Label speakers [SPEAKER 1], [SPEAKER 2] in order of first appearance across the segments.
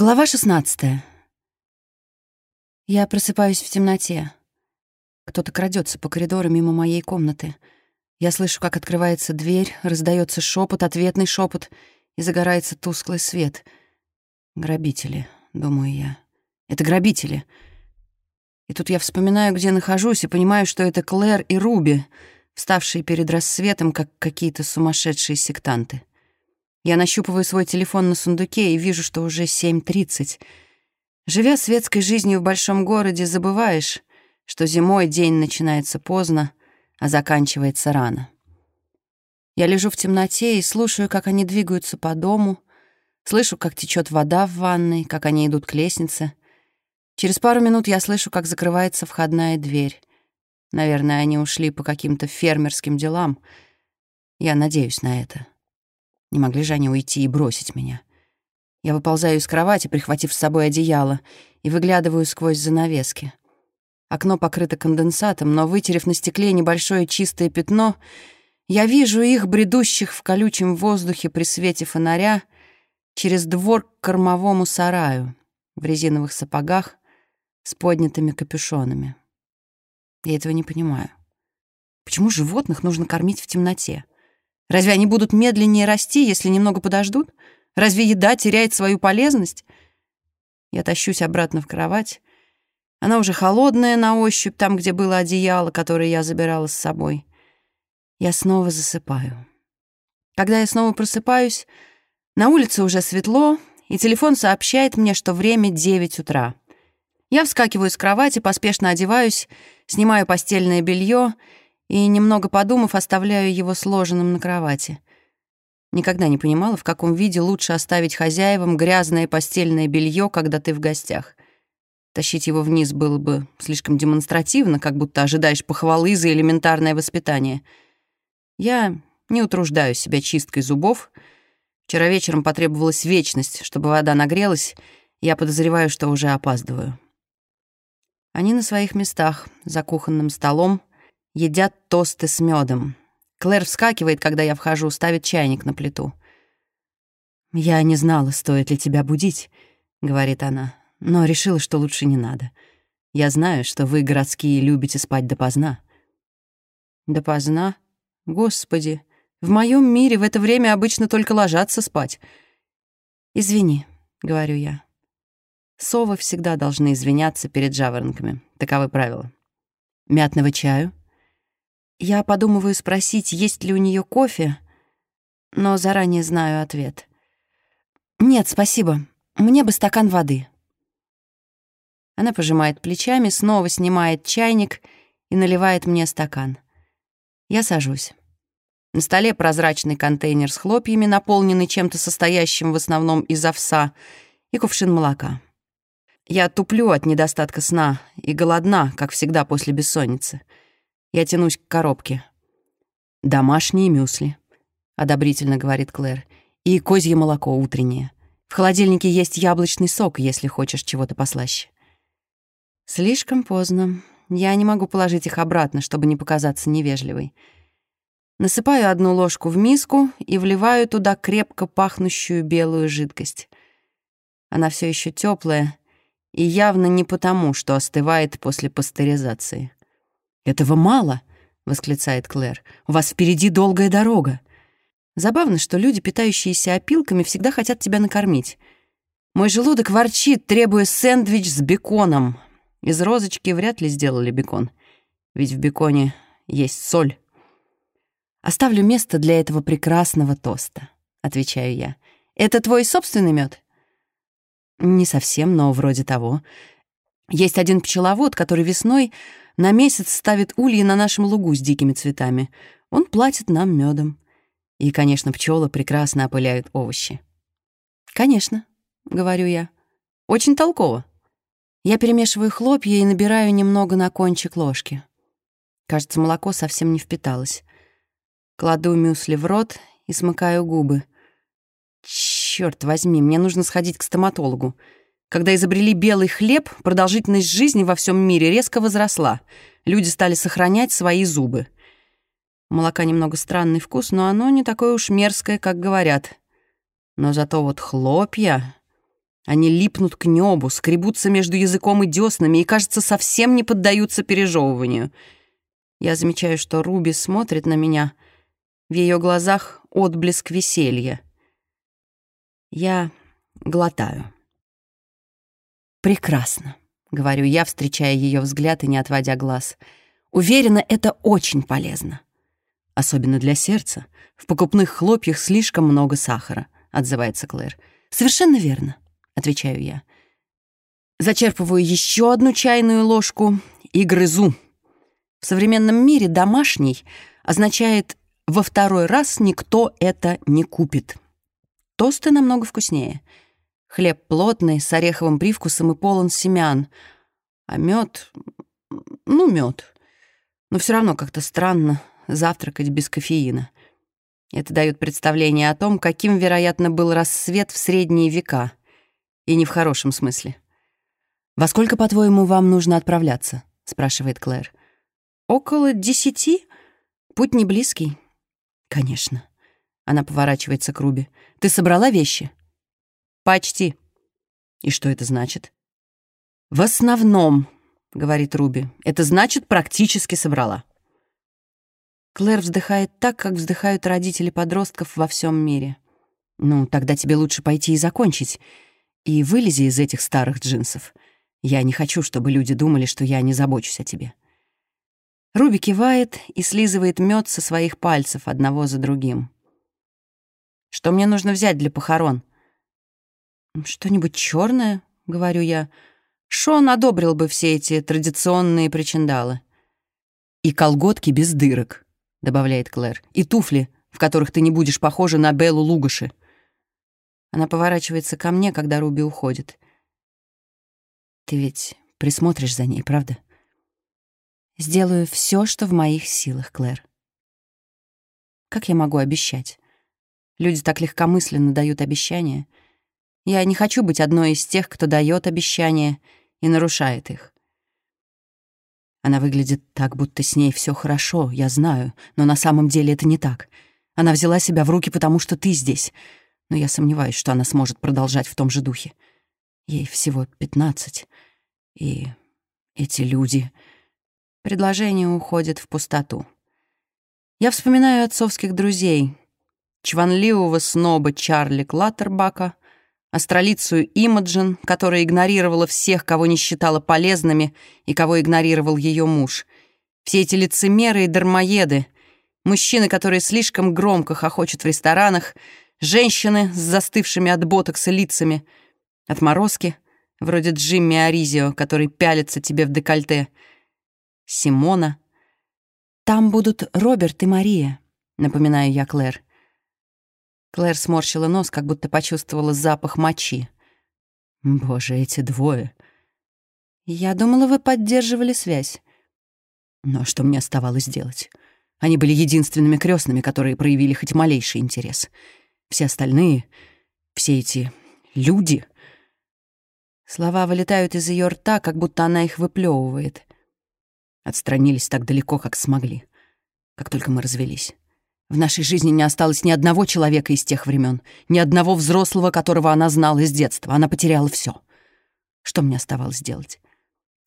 [SPEAKER 1] Глава 16. Я просыпаюсь в темноте. Кто-то крадется по коридору мимо моей комнаты. Я слышу, как открывается дверь, раздается шепот, ответный шепот, и загорается тусклый свет. Грабители, думаю я. Это грабители. И тут я вспоминаю, где нахожусь, и понимаю, что это Клэр и Руби, вставшие перед рассветом, как какие-то сумасшедшие сектанты. Я нащупываю свой телефон на сундуке и вижу, что уже 7.30. Живя светской жизнью в большом городе, забываешь, что зимой день начинается поздно, а заканчивается рано. Я лежу в темноте и слушаю, как они двигаются по дому, слышу, как течет вода в ванной, как они идут к лестнице. Через пару минут я слышу, как закрывается входная дверь. Наверное, они ушли по каким-то фермерским делам. Я надеюсь на это. Не могли же они уйти и бросить меня. Я выползаю из кровати, прихватив с собой одеяло, и выглядываю сквозь занавески. Окно покрыто конденсатом, но, вытерев на стекле небольшое чистое пятно, я вижу их, бредущих в колючем воздухе при свете фонаря, через двор к кормовому сараю в резиновых сапогах с поднятыми капюшонами. Я этого не понимаю. Почему животных нужно кормить в темноте? Разве они будут медленнее расти, если немного подождут? Разве еда теряет свою полезность? Я тащусь обратно в кровать. Она уже холодная на ощупь, там, где было одеяло, которое я забирала с собой. Я снова засыпаю. Когда я снова просыпаюсь, на улице уже светло, и телефон сообщает мне, что время 9 утра. Я вскакиваю с кровати, поспешно одеваюсь, снимаю постельное белье и, немного подумав, оставляю его сложенным на кровати. Никогда не понимала, в каком виде лучше оставить хозяевам грязное постельное белье, когда ты в гостях. Тащить его вниз было бы слишком демонстративно, как будто ожидаешь похвалы за элементарное воспитание. Я не утруждаю себя чисткой зубов. Вчера вечером потребовалась вечность, чтобы вода нагрелась, я подозреваю, что уже опаздываю. Они на своих местах, за кухонным столом, едят тосты с медом. Клэр вскакивает, когда я вхожу, ставит чайник на плиту. «Я не знала, стоит ли тебя будить», — говорит она, «но решила, что лучше не надо. Я знаю, что вы, городские, любите спать допоздна». «Допоздна? Господи, в моем мире в это время обычно только ложатся спать». «Извини», — говорю я. Совы всегда должны извиняться перед жаворонками. Таковы правила. «Мятного чаю?» Я подумываю спросить, есть ли у нее кофе, но заранее знаю ответ. «Нет, спасибо. Мне бы стакан воды». Она пожимает плечами, снова снимает чайник и наливает мне стакан. Я сажусь. На столе прозрачный контейнер с хлопьями, наполненный чем-то состоящим в основном из овса, и кувшин молока. Я туплю от недостатка сна и голодна, как всегда после бессонницы. Я тянусь к коробке. «Домашние мюсли», — одобрительно говорит Клэр. «И козье молоко утреннее. В холодильнике есть яблочный сок, если хочешь чего-то послаще». Слишком поздно. Я не могу положить их обратно, чтобы не показаться невежливой. Насыпаю одну ложку в миску и вливаю туда крепко пахнущую белую жидкость. Она все еще теплая и явно не потому, что остывает после пастеризации. «Этого мало!» — восклицает Клэр. «У вас впереди долгая дорога!» Забавно, что люди, питающиеся опилками, всегда хотят тебя накормить. Мой желудок ворчит, требуя сэндвич с беконом. Из розочки вряд ли сделали бекон, ведь в беконе есть соль. «Оставлю место для этого прекрасного тоста», — отвечаю я. «Это твой собственный мед? «Не совсем, но вроде того. Есть один пчеловод, который весной на месяц ставит ульи на нашем лугу с дикими цветами. Он платит нам медом. И, конечно, пчелы прекрасно опыляют овощи. «Конечно», — говорю я. «Очень толково». Я перемешиваю хлопья и набираю немного на кончик ложки. Кажется, молоко совсем не впиталось. Кладу мюсли в рот и смыкаю губы. Черт возьми, мне нужно сходить к стоматологу. Когда изобрели белый хлеб, продолжительность жизни во всем мире резко возросла. Люди стали сохранять свои зубы. Молока немного странный вкус, но оно не такое уж мерзкое, как говорят. Но зато вот хлопья... Они липнут к небу, скребутся между языком и деснами и, кажется, совсем не поддаются пережевыванию. Я замечаю, что Руби смотрит на меня. В ее глазах отблеск веселья. Я глотаю. «Прекрасно», — говорю я, встречая ее взгляд и не отводя глаз. «Уверена, это очень полезно. Особенно для сердца. В покупных хлопьях слишком много сахара», — отзывается Клэр. «Совершенно верно», — отвечаю я. Зачерпываю еще одну чайную ложку и грызу. В современном мире «домашний» означает «во второй раз никто это не купит». Тосты намного вкуснее. Хлеб плотный, с ореховым привкусом и полон семян. А мед, ну, мед. Но все равно как-то странно завтракать без кофеина. Это дает представление о том, каким, вероятно, был рассвет в средние века. И не в хорошем смысле. «Во сколько, по-твоему, вам нужно отправляться?» — спрашивает Клэр. «Около десяти. Путь не близкий». «Конечно». Она поворачивается к Руби. «Ты собрала вещи?» «Почти». «И что это значит?» «В основном», — говорит Руби, — «это значит, практически собрала». Клэр вздыхает так, как вздыхают родители подростков во всем мире. «Ну, тогда тебе лучше пойти и закончить. И вылези из этих старых джинсов. Я не хочу, чтобы люди думали, что я не забочусь о тебе». Руби кивает и слизывает мед со своих пальцев одного за другим. Что мне нужно взять для похорон? Что-нибудь черное, говорю я. Шон одобрил бы все эти традиционные причиндалы. И колготки без дырок, добавляет Клэр. И туфли, в которых ты не будешь похожа на Беллу Лугаши. Она поворачивается ко мне, когда Руби уходит. Ты ведь присмотришь за ней, правда? Сделаю все, что в моих силах, Клэр. Как я могу обещать? Люди так легкомысленно дают обещания. Я не хочу быть одной из тех, кто дает обещания и нарушает их. Она выглядит так, будто с ней все хорошо, я знаю, но на самом деле это не так. Она взяла себя в руки, потому что ты здесь. Но я сомневаюсь, что она сможет продолжать в том же духе. Ей всего пятнадцать. И эти люди... Предложение уходит в пустоту. Я вспоминаю отцовских друзей, чванливого сноба Чарли Клаттербака, астролицию Имаджин, которая игнорировала всех, кого не считала полезными и кого игнорировал ее муж. Все эти лицемеры и дармоеды, мужчины, которые слишком громко хохочут в ресторанах, женщины с застывшими от ботокса лицами, отморозки, вроде Джимми Аризио, который пялится тебе в декольте, Симона. «Там будут Роберт и Мария», — напоминаю я Клэр. Клэр сморщила нос, как будто почувствовала запах мочи. «Боже, эти двое!» «Я думала, вы поддерживали связь». Но что мне оставалось делать? Они были единственными крестными, которые проявили хоть малейший интерес. Все остальные, все эти люди... Слова вылетают из ее рта, как будто она их выплевывает. Отстранились так далеко, как смогли, как только мы развелись. В нашей жизни не осталось ни одного человека из тех времен, ни одного взрослого, которого она знала с детства. Она потеряла все. Что мне оставалось делать?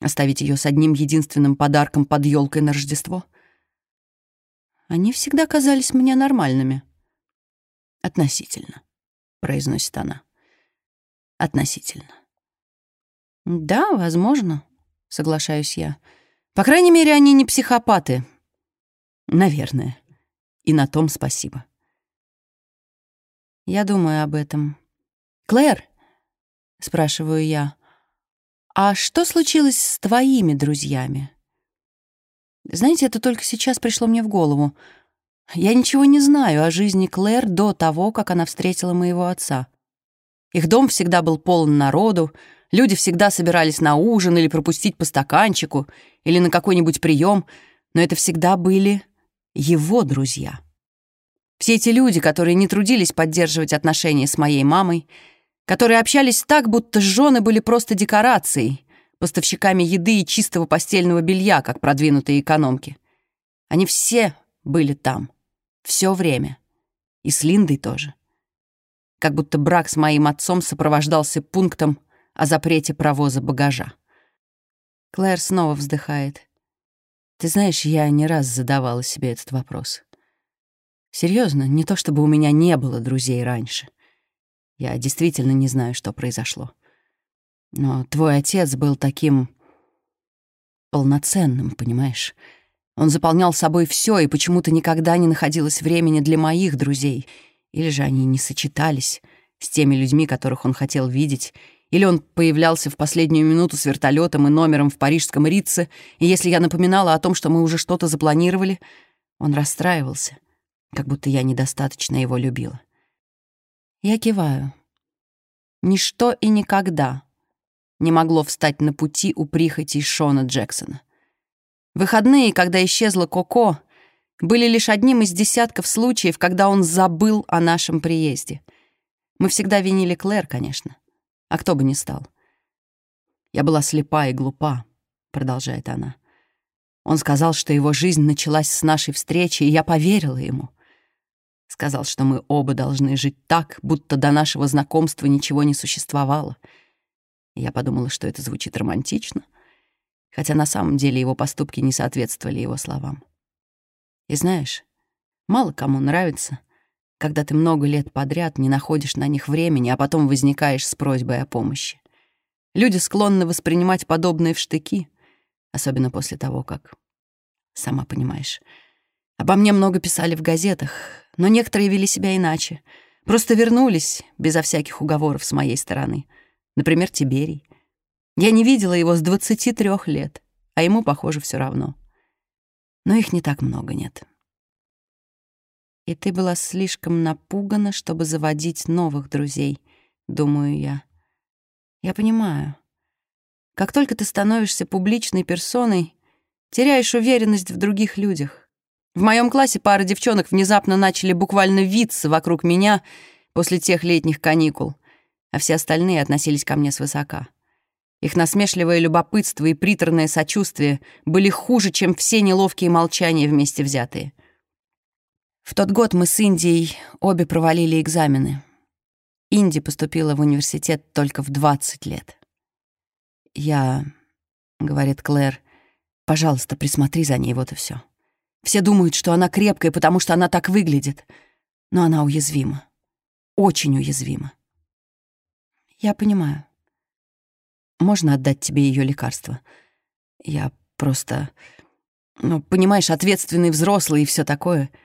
[SPEAKER 1] Оставить ее с одним единственным подарком под елкой на Рождество? Они всегда казались мне нормальными. Относительно, произносит она. Относительно. Да, возможно, соглашаюсь я. По крайней мере, они не психопаты. Наверное. И на том спасибо. Я думаю об этом. «Клэр?» — спрашиваю я. «А что случилось с твоими друзьями?» Знаете, это только сейчас пришло мне в голову. Я ничего не знаю о жизни Клэр до того, как она встретила моего отца. Их дом всегда был полон народу, люди всегда собирались на ужин или пропустить по стаканчику, или на какой-нибудь прием, но это всегда были его друзья. Все эти люди, которые не трудились поддерживать отношения с моей мамой, которые общались так, будто жены были просто декорацией, поставщиками еды и чистого постельного белья, как продвинутые экономки. Они все были там, все время. И с Линдой тоже. как будто брак с моим отцом сопровождался пунктом о запрете провоза багажа. Клэр снова вздыхает. Ты знаешь, я не раз задавала себе этот вопрос. Серьезно, не то чтобы у меня не было друзей раньше. Я действительно не знаю, что произошло. Но твой отец был таким полноценным, понимаешь? Он заполнял собой все, и почему-то никогда не находилось времени для моих друзей. Или же они не сочетались с теми людьми, которых он хотел видеть, или он появлялся в последнюю минуту с вертолетом и номером в парижском Рице, и если я напоминала о том, что мы уже что-то запланировали, он расстраивался, как будто я недостаточно его любила. Я киваю. Ничто и никогда не могло встать на пути у прихоти Шона Джексона. Выходные, когда исчезла Коко, были лишь одним из десятков случаев, когда он забыл о нашем приезде. Мы всегда винили Клэр, конечно. А кто бы ни стал. «Я была слепа и глупа», — продолжает она. Он сказал, что его жизнь началась с нашей встречи, и я поверила ему. Сказал, что мы оба должны жить так, будто до нашего знакомства ничего не существовало. И я подумала, что это звучит романтично, хотя на самом деле его поступки не соответствовали его словам. И знаешь, мало кому нравится — когда ты много лет подряд не находишь на них времени, а потом возникаешь с просьбой о помощи. Люди склонны воспринимать подобные в штыки, особенно после того, как... Сама понимаешь. Обо мне много писали в газетах, но некоторые вели себя иначе. Просто вернулись безо всяких уговоров с моей стороны. Например, Тиберий. Я не видела его с 23 лет, а ему, похоже, все равно. Но их не так много, нет и ты была слишком напугана, чтобы заводить новых друзей, думаю я. Я понимаю. Как только ты становишься публичной персоной, теряешь уверенность в других людях. В моем классе пара девчонок внезапно начали буквально виться вокруг меня после тех летних каникул, а все остальные относились ко мне свысока. Их насмешливое любопытство и приторное сочувствие были хуже, чем все неловкие молчания вместе взятые. В тот год мы с Индией обе провалили экзамены. Инди поступила в университет только в 20 лет. «Я...» — говорит Клэр, — «пожалуйста, присмотри за ней, вот и все. Все думают, что она крепкая, потому что она так выглядит, но она уязвима. Очень уязвима. Я понимаю. Можно отдать тебе ее лекарство? Я просто... Ну, понимаешь, ответственный взрослый и все такое —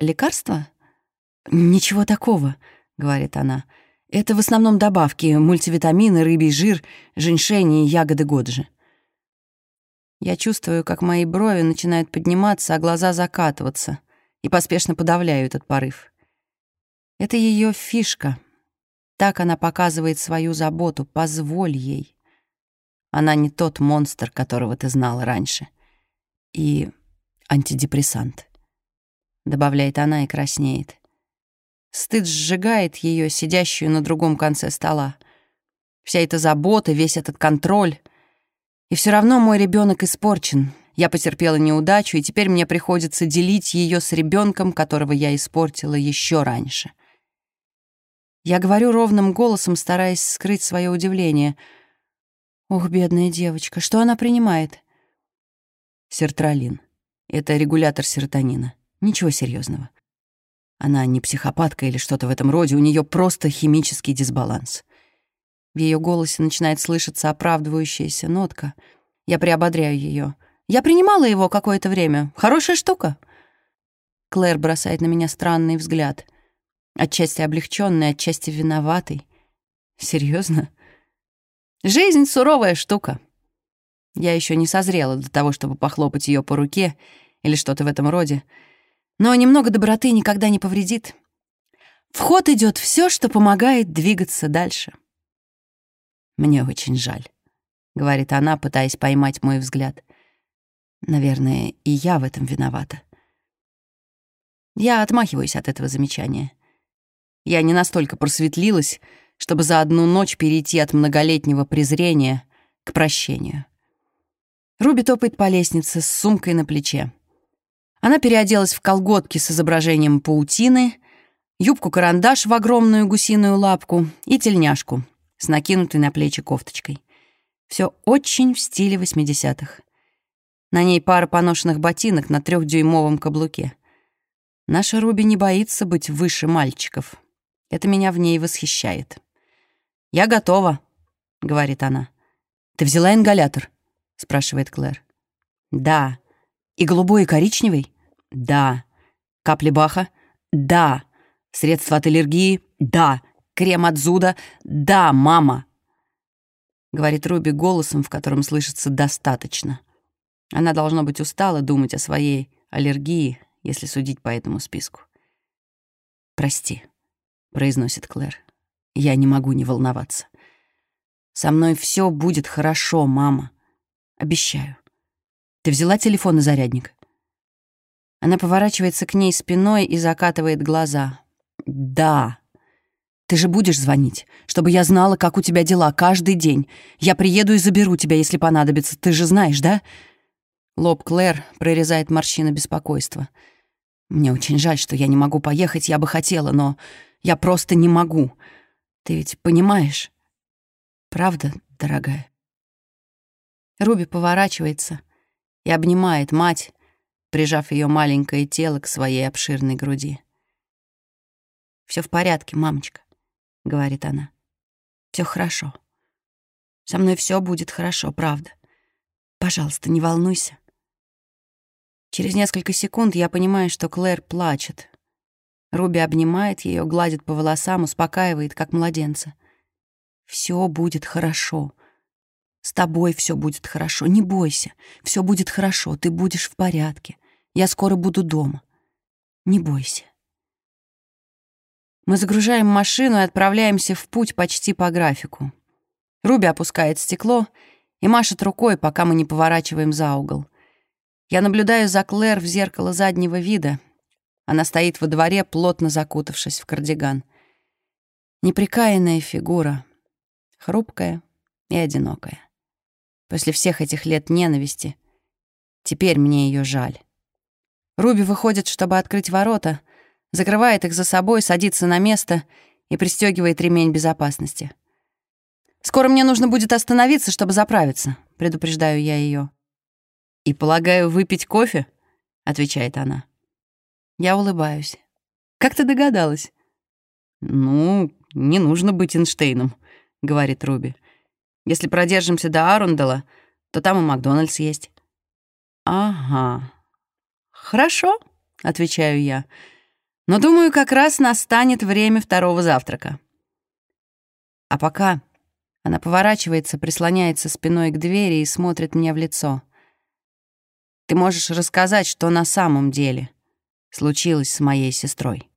[SPEAKER 1] «Лекарства?» «Ничего такого», — говорит она. «Это в основном добавки, мультивитамины, рыбий жир, женьшень и ягоды годжи». Я чувствую, как мои брови начинают подниматься, а глаза закатываться, и поспешно подавляю этот порыв. Это ее фишка. Так она показывает свою заботу. Позволь ей. Она не тот монстр, которого ты знала раньше. И антидепрессант. — добавляет она и краснеет. Стыд сжигает ее, сидящую на другом конце стола. Вся эта забота, весь этот контроль. И все равно мой ребенок испорчен. Я потерпела неудачу, и теперь мне приходится делить ее с ребенком, которого я испортила еще раньше. Я говорю ровным голосом, стараясь скрыть свое удивление. «Ох, бедная девочка, что она принимает?» Сертралин. Это регулятор серотонина. Ничего серьезного. Она не психопатка или что-то в этом роде, у нее просто химический дисбаланс. В ее голосе начинает слышаться оправдывающаяся нотка. Я приободряю ее. Я принимала его какое-то время. Хорошая штука. Клэр бросает на меня странный взгляд. Отчасти облегченный, отчасти виноватый. Серьезно? Жизнь — суровая штука. Я еще не созрела до того, чтобы похлопать ее по руке или что-то в этом роде. Но немного доброты никогда не повредит. В ход идет все, что помогает двигаться дальше. «Мне очень жаль», — говорит она, пытаясь поймать мой взгляд. «Наверное, и я в этом виновата». Я отмахиваюсь от этого замечания. Я не настолько просветлилась, чтобы за одну ночь перейти от многолетнего презрения к прощению. Руби топает по лестнице с сумкой на плече. Она переоделась в колготки с изображением паутины, юбку-карандаш в огромную гусиную лапку и тельняшку с накинутой на плечи кофточкой. Все очень в стиле 80-х. На ней пара поношенных ботинок на трехдюймовом каблуке. Наша Руби не боится быть выше мальчиков. Это меня в ней восхищает. «Я готова», — говорит она. «Ты взяла ингалятор?» — спрашивает Клэр. «Да». «И голубой, и коричневый?» «Да». «Капли Баха?» «Да». «Средства от аллергии?» «Да». «Крем от зуда?» «Да, мама». Говорит Руби голосом, в котором слышится «достаточно». Она, должно быть, устала думать о своей аллергии, если судить по этому списку. «Прости», — произносит Клэр. «Я не могу не волноваться. Со мной все будет хорошо, мама. Обещаю. Ты взяла телефон и зарядник?» Она поворачивается к ней спиной и закатывает глаза. «Да. Ты же будешь звонить, чтобы я знала, как у тебя дела каждый день. Я приеду и заберу тебя, если понадобится. Ты же знаешь, да?» Лоб Клэр прорезает морщина беспокойства. «Мне очень жаль, что я не могу поехать, я бы хотела, но я просто не могу. Ты ведь понимаешь? Правда, дорогая?» Руби поворачивается и обнимает мать, прижав ее маленькое тело к своей обширной груди. Все в порядке, мамочка», — говорит она. Все хорошо. Со мной все будет хорошо, правда. Пожалуйста, не волнуйся. Через несколько секунд я понимаю, что Клэр плачет. Руби обнимает ее, гладит по волосам, успокаивает, как младенца. Все будет хорошо. С тобой все будет хорошо. Не бойся. Все будет хорошо. Ты будешь в порядке. Я скоро буду дома. Не бойся. Мы загружаем машину и отправляемся в путь почти по графику. Руби опускает стекло и машет рукой, пока мы не поворачиваем за угол. Я наблюдаю за Клэр в зеркало заднего вида. Она стоит во дворе, плотно закутавшись в кардиган. Неприкаянная фигура, хрупкая и одинокая. После всех этих лет ненависти теперь мне ее жаль. Руби выходит, чтобы открыть ворота, закрывает их за собой, садится на место и пристегивает ремень безопасности. «Скоро мне нужно будет остановиться, чтобы заправиться», — предупреждаю я ее. «И, полагаю, выпить кофе?» — отвечает она. Я улыбаюсь. «Как ты догадалась?» «Ну, не нужно быть Эйнштейном», — говорит Руби. «Если продержимся до Арундела, то там и Макдональдс есть». «Ага. Хорошо», — отвечаю я. «Но думаю, как раз настанет время второго завтрака». А пока она поворачивается, прислоняется спиной к двери и смотрит мне в лицо — ты можешь рассказать, что на самом деле случилось с моей сестрой.